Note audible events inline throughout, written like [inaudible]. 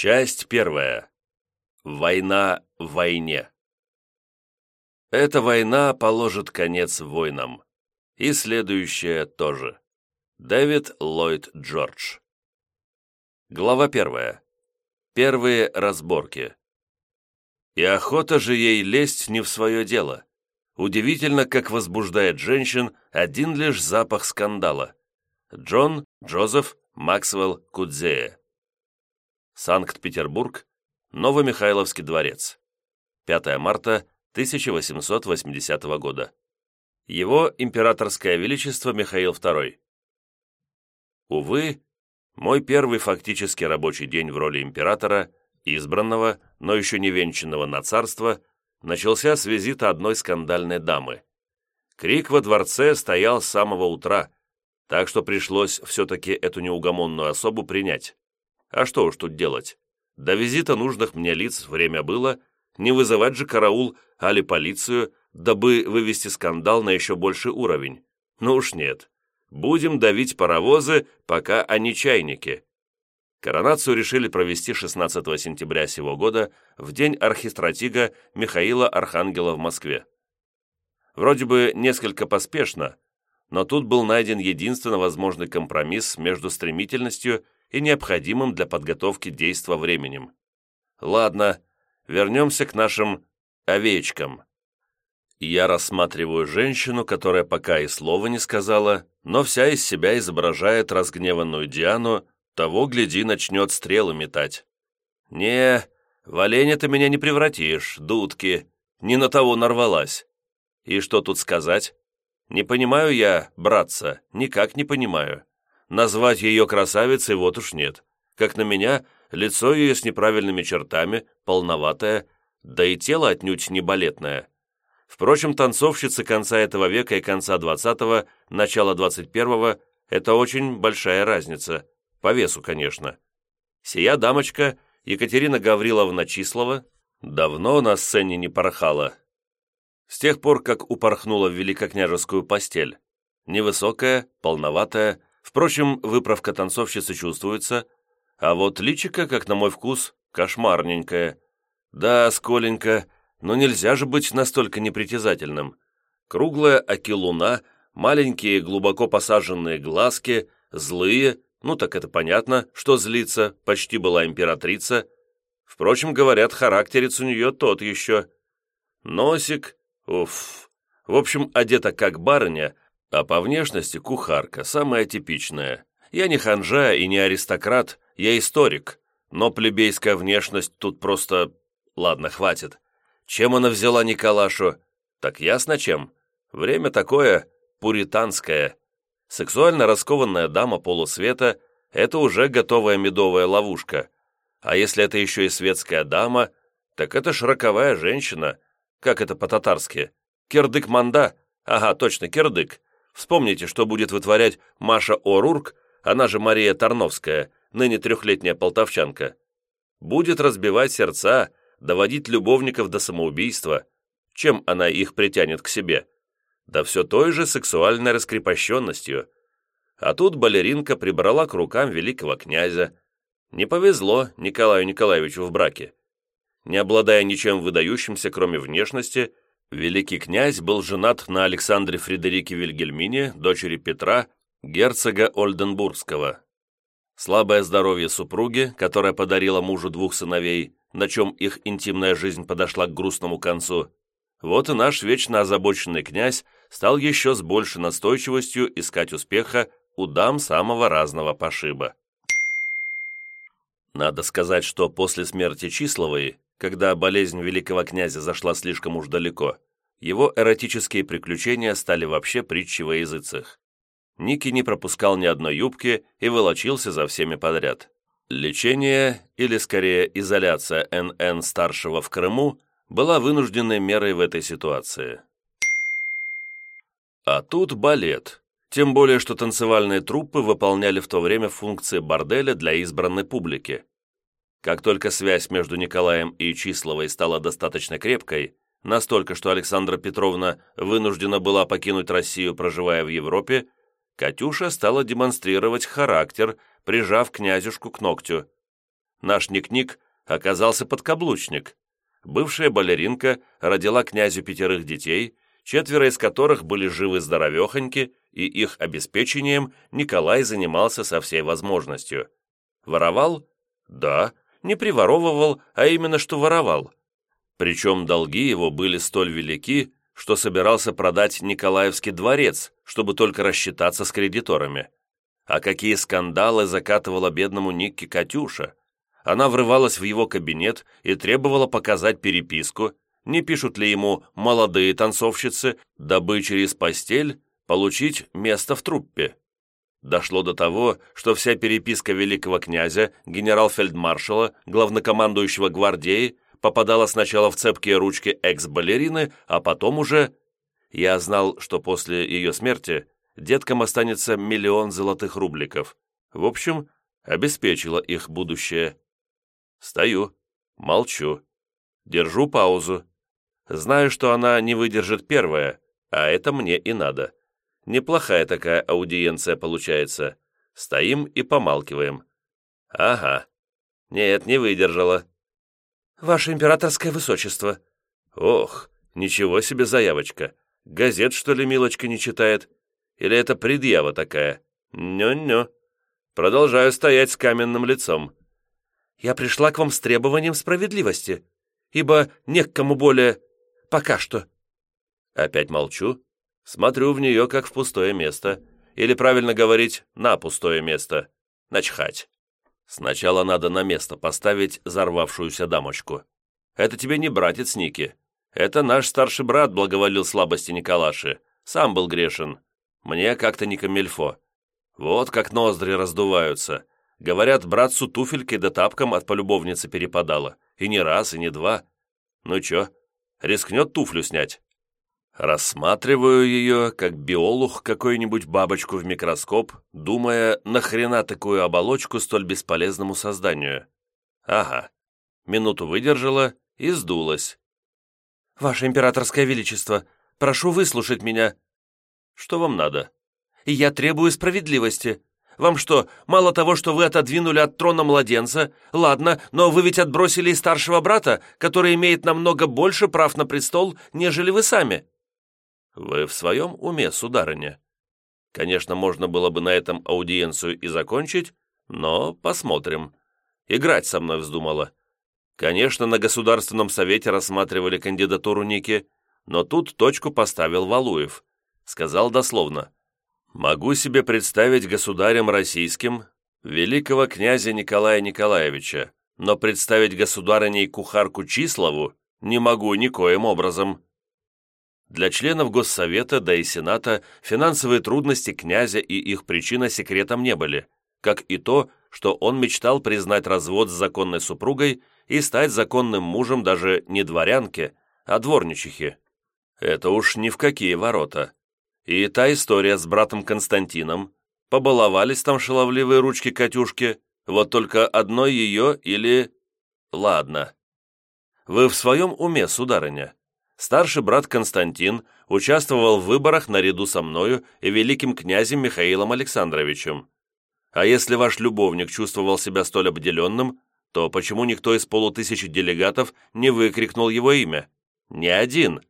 Часть первая. Война в войне. Эта война положит конец войнам. И следующая тоже. Дэвид Ллойд Джордж. Глава первая. Первые разборки. И охота же ей лезть не в свое дело. Удивительно, как возбуждает женщин один лишь запах скандала. Джон Джозеф Максвелл Кудзея. Санкт-Петербург, Новомихайловский дворец. 5 марта 1880 года. Его императорское величество Михаил II. Увы, мой первый фактически рабочий день в роли императора, избранного, но еще не венчанного на царство, начался с визита одной скандальной дамы. Крик во дворце стоял с самого утра, так что пришлось все-таки эту неугомонную особу принять. А что уж тут делать? До визита нужных мне лиц время было, не вызывать же караул, али полицию, дабы вывести скандал на еще больший уровень. Ну уж нет. Будем давить паровозы, пока они чайники. Коронацию решили провести 16 сентября сего года, в день архистратига Михаила Архангела в Москве. Вроде бы несколько поспешно, но тут был найден единственно возможный компромисс между стремительностью и необходимым для подготовки действа временем. Ладно, вернемся к нашим овечкам. Я рассматриваю женщину, которая пока и слова не сказала, но вся из себя изображает разгневанную Диану, того, гляди, начнет стрелы метать. «Не, в оленя ты меня не превратишь, дудки, не на того нарвалась. И что тут сказать? Не понимаю я, братца, никак не понимаю. Назвать ее красавицей вот уж нет. Как на меня, лицо ее с неправильными чертами, полноватое, да и тело отнюдь не балетное. Впрочем, танцовщицы конца этого века и конца двадцатого, начала двадцать первого – это очень большая разница. По весу, конечно. Сия дамочка, Екатерина Гавриловна Числова, давно на сцене не порхала. С тех пор, как упорхнула в великокняжескую постель. Невысокая, полноватая, Впрочем, выправка танцовщицы чувствуется, а вот личико, как на мой вкус, кошмарненькое. Да, сколенько, но нельзя же быть настолько непритязательным. Круглая оки луна, маленькие глубоко посаженные глазки, злые, ну так это понятно, что злится, почти была императрица. Впрочем, говорят, характерец у нее тот еще. Носик, уф. В общем, одета как барыня, а по внешности кухарка, самая типичная. Я не ханжа и не аристократ, я историк. Но плебейская внешность тут просто... Ладно, хватит. Чем она взяла Николашу? Так ясно чем. Время такое, пуританское. Сексуально раскованная дама полусвета — это уже готовая медовая ловушка. А если это еще и светская дама, так это широковая женщина. Как это по-татарски? Кирдык-манда? Ага, точно, кирдык. Вспомните, что будет вытворять Маша Орурк, она же Мария Тарновская, ныне трехлетняя полтовчанка. Будет разбивать сердца, доводить любовников до самоубийства. Чем она их притянет к себе? Да все той же сексуальной раскрепощенностью. А тут балеринка прибрала к рукам великого князя. Не повезло Николаю Николаевичу в браке. Не обладая ничем выдающимся, кроме внешности, Великий князь был женат на Александре Фредерике Вильгельмине, дочери Петра, герцога Ольденбургского. Слабое здоровье супруги, которая подарила мужу двух сыновей, на чем их интимная жизнь подошла к грустному концу, вот и наш вечно озабоченный князь стал еще с большей настойчивостью искать успеха у дам самого разного пошиба. Надо сказать, что после смерти Числовой когда болезнь великого князя зашла слишком уж далеко, его эротические приключения стали вообще притчей во языцах. Ники не пропускал ни одной юбки и волочился за всеми подряд. Лечение, или скорее изоляция НН-старшего в Крыму, была вынужденной мерой в этой ситуации. А тут балет. Тем более, что танцевальные труппы выполняли в то время функции борделя для избранной публики. Как только связь между Николаем и Числовой стала достаточно крепкой, настолько, что Александра Петровна вынуждена была покинуть Россию, проживая в Европе, Катюша стала демонстрировать характер, прижав князюшку к ногтю. Наш Ник-Ник оказался подкаблучник. Бывшая балеринка родила князю пятерых детей, четверо из которых были живы-здоровехоньки, и их обеспечением Николай занимался со всей возможностью. Воровал? Да, не приворовывал, а именно что воровал. Причем долги его были столь велики, что собирался продать Николаевский дворец, чтобы только рассчитаться с кредиторами. А какие скандалы закатывала бедному Никке Катюша. Она врывалась в его кабинет и требовала показать переписку, не пишут ли ему молодые танцовщицы, дабы через постель получить место в труппе. Дошло до того, что вся переписка великого князя, генерал-фельдмаршала, главнокомандующего гвардии, попадала сначала в цепкие ручки экс-балерины, а потом уже... Я знал, что после ее смерти деткам останется миллион золотых рубликов. В общем, обеспечила их будущее. Стою, молчу, держу паузу. Знаю, что она не выдержит первая, а это мне и надо. Неплохая такая аудиенция получается. Стоим и помалкиваем. Ага. Нет, не выдержала. Ваше императорское высочество. Ох, ничего себе заявочка. Газет, что ли, Милочка не читает? Или это предъява такая? Ню-ню. Продолжаю стоять с каменным лицом. Я пришла к вам с требованием справедливости, ибо не к кому более... пока что. Опять молчу, Смотрю в нее, как в пустое место. Или, правильно говорить, на пустое место. Начхать. Сначала надо на место поставить взорвавшуюся дамочку. Это тебе не братец Ники. Это наш старший брат благоволил слабости Николаши. Сам был грешен. Мне как-то не камельфо. Вот как ноздри раздуваются. Говорят, братцу туфелькой да тапком от полюбовницы перепадало. И не раз, и не два. Ну чё, рискнет туфлю снять? Рассматриваю ее, как биолог какую-нибудь бабочку в микроскоп, думая, нахрена такую оболочку столь бесполезному созданию. Ага. Минуту выдержала и сдулась. «Ваше императорское величество, прошу выслушать меня». «Что вам надо?» «Я требую справедливости. Вам что, мало того, что вы отодвинули от трона младенца? Ладно, но вы ведь отбросили и старшего брата, который имеет намного больше прав на престол, нежели вы сами». «Вы в своем уме, сударыня?» Конечно, можно было бы на этом аудиенцию и закончить, но посмотрим. Играть со мной вздумала. Конечно, на Государственном Совете рассматривали кандидатуру Ники, но тут точку поставил Валуев. Сказал дословно. «Могу себе представить государем российским великого князя Николая Николаевича, но представить государыней кухарку Числову не могу никоим образом». Для членов Госсовета, да и Сената, финансовые трудности князя и их причина секретом не были, как и то, что он мечтал признать развод с законной супругой и стать законным мужем даже не дворянке, а дворничихе. Это уж ни в какие ворота. И та история с братом Константином. Побаловались там шаловливые ручки Катюшки, вот только одной ее или... Ладно. Вы в своем уме, сударыня? Старший брат Константин участвовал в выборах наряду со мною и великим князем Михаилом Александровичем. А если ваш любовник чувствовал себя столь обделенным, то почему никто из полутысячи делегатов не выкрикнул его имя? Ни один.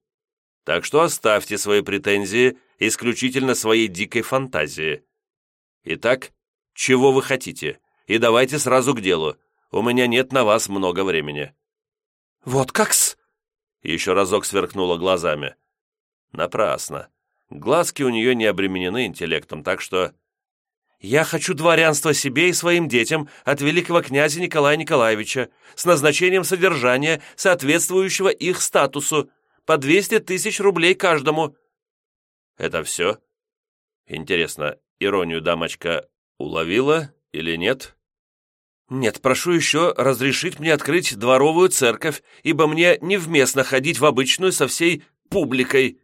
Так что оставьте свои претензии исключительно своей дикой фантазии. Итак, чего вы хотите? И давайте сразу к делу. У меня нет на вас много времени». «Вот как-с!» Еще разок сверкнула глазами. Напрасно. Глазки у нее не обременены интеллектом, так что... «Я хочу дворянство себе и своим детям от великого князя Николая Николаевича с назначением содержания, соответствующего их статусу, по 200 тысяч рублей каждому». «Это все?» Интересно, иронию дамочка уловила или нет? «Нет, прошу еще разрешить мне открыть дворовую церковь, ибо мне невместно ходить в обычную со всей публикой».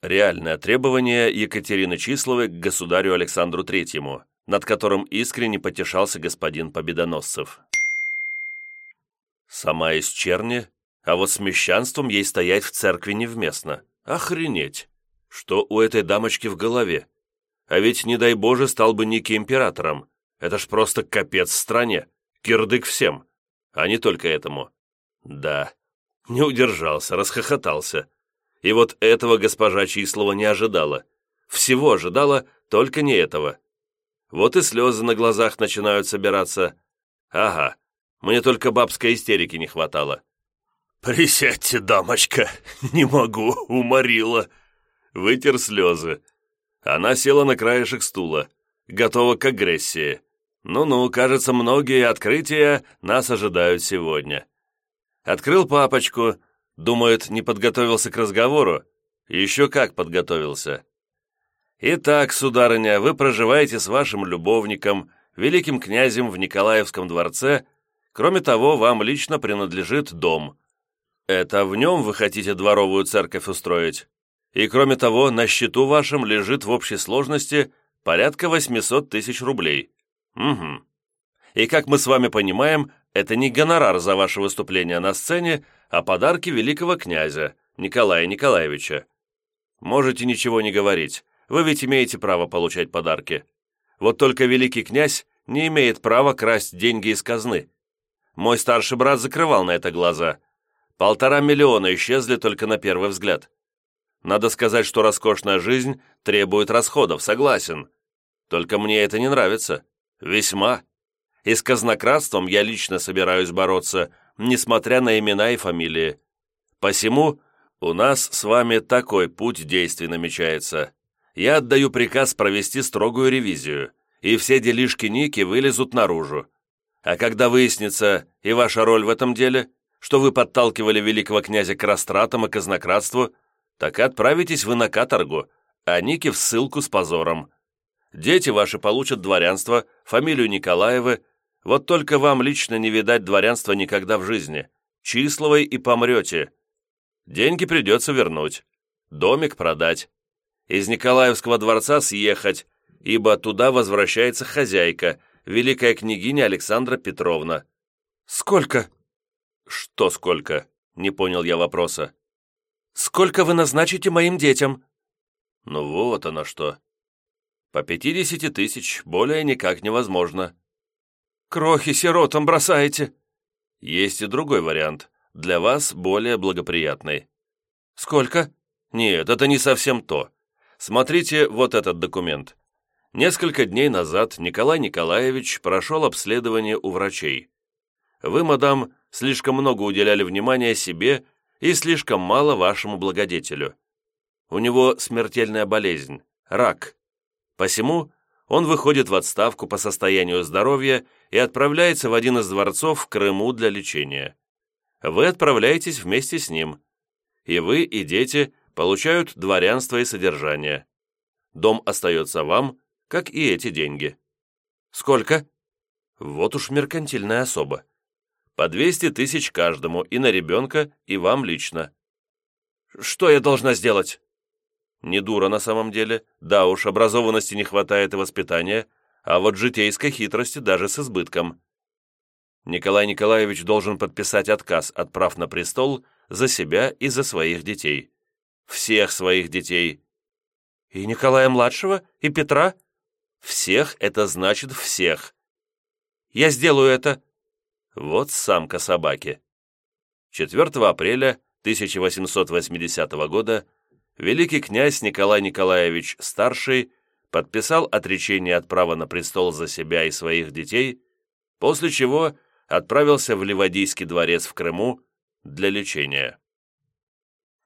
Реальное требование Екатерины Числовой к государю Александру Третьему, над которым искренне потешался господин Победоносцев. Сама из черни, а вот с мещанством ей стоять в церкви невместно. Охренеть! Что у этой дамочки в голове? А ведь, не дай Боже, стал бы Ники императором. Это ж просто капец стране. Кирдык всем, а не только этому. Да, не удержался, расхохотался. И вот этого госпожа Числова не ожидала. Всего ожидала, только не этого. Вот и слезы на глазах начинают собираться. Ага, мне только бабской истерики не хватало. «Присядьте, дамочка, [laughs] не могу, уморила». Вытер слезы. Она села на краешек стула, готова к агрессии. Ну-ну, кажется, многие открытия нас ожидают сегодня. Открыл папочку, думает, не подготовился к разговору. Еще как подготовился. Итак, сударыня, вы проживаете с вашим любовником, великим князем в Николаевском дворце. Кроме того, вам лично принадлежит дом. Это в нем вы хотите дворовую церковь устроить? И кроме того, на счету вашем лежит в общей сложности порядка 800 тысяч рублей. Угу. И как мы с вами понимаем, это не гонорар за ваше выступление на сцене, а подарки великого князя, Николая Николаевича. Можете ничего не говорить, вы ведь имеете право получать подарки. Вот только великий князь не имеет права красть деньги из казны. Мой старший брат закрывал на это глаза. Полтора миллиона исчезли только на первый взгляд. Надо сказать, что роскошная жизнь требует расходов, согласен. Только мне это не нравится. Весьма. И с казнократством я лично собираюсь бороться, несмотря на имена и фамилии. Посему у нас с вами такой путь действий намечается. Я отдаю приказ провести строгую ревизию, и все делишки Ники вылезут наружу. А когда выяснится и ваша роль в этом деле, что вы подталкивали великого князя к растратам и казнократству, так отправитесь вы на каторгу, а Ники в ссылку с позором. Дети ваши получат дворянство, фамилию Николаевы, вот только вам лично не видать дворянства никогда в жизни. Числовой и помрете. Деньги придется вернуть. Домик продать. Из Николаевского дворца съехать, ибо туда возвращается хозяйка, великая княгиня Александра Петровна. «Сколько?» «Что сколько?» — не понял я вопроса. «Сколько вы назначите моим детям?» «Ну вот оно что. По пятидесяти тысяч более никак невозможно. Крохи сиротам бросаете. Есть и другой вариант, для вас более благоприятный. Сколько? Нет, это не совсем то. Смотрите вот этот документ. Несколько дней назад Николай Николаевич прошел обследование у врачей. Вы, мадам, слишком много уделяли внимания себе и слишком мало вашему благодетелю. У него смертельная болезнь – рак. Посему он выходит в отставку по состоянию здоровья и отправляется в один из дворцов в Крыму для лечения. Вы отправляетесь вместе с ним. И вы, и дети получают дворянство и содержание. Дом остается вам, как и эти деньги. Сколько? Вот уж меркантильная особа. По 200 тысяч каждому, и на ребенка, и вам лично. Что я должна сделать? Не дура на самом деле. Да уж, образованности не хватает и воспитания, а вот житейской хитрости даже с избытком. Николай Николаевич должен подписать отказ от прав на престол за себя и за своих детей. Всех своих детей. И Николая-младшего, и Петра? Всех — это значит всех. Я сделаю это. Вот самка собаки. 4 апреля 1880 года великий князь Николай Николаевич Старший подписал отречение от права на престол за себя и своих детей, после чего отправился в Ливадийский дворец в Крыму для лечения.